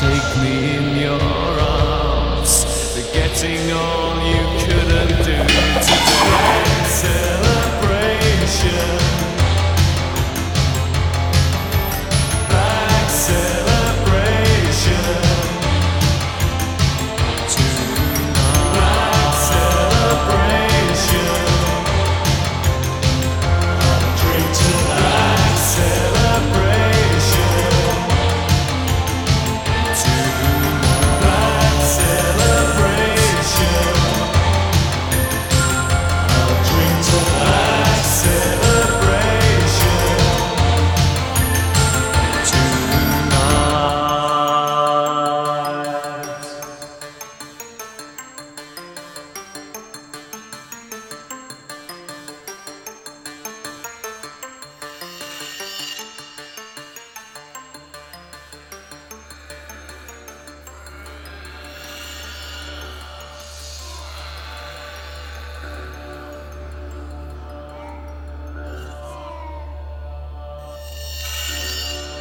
Take me in your arms, We're getting old.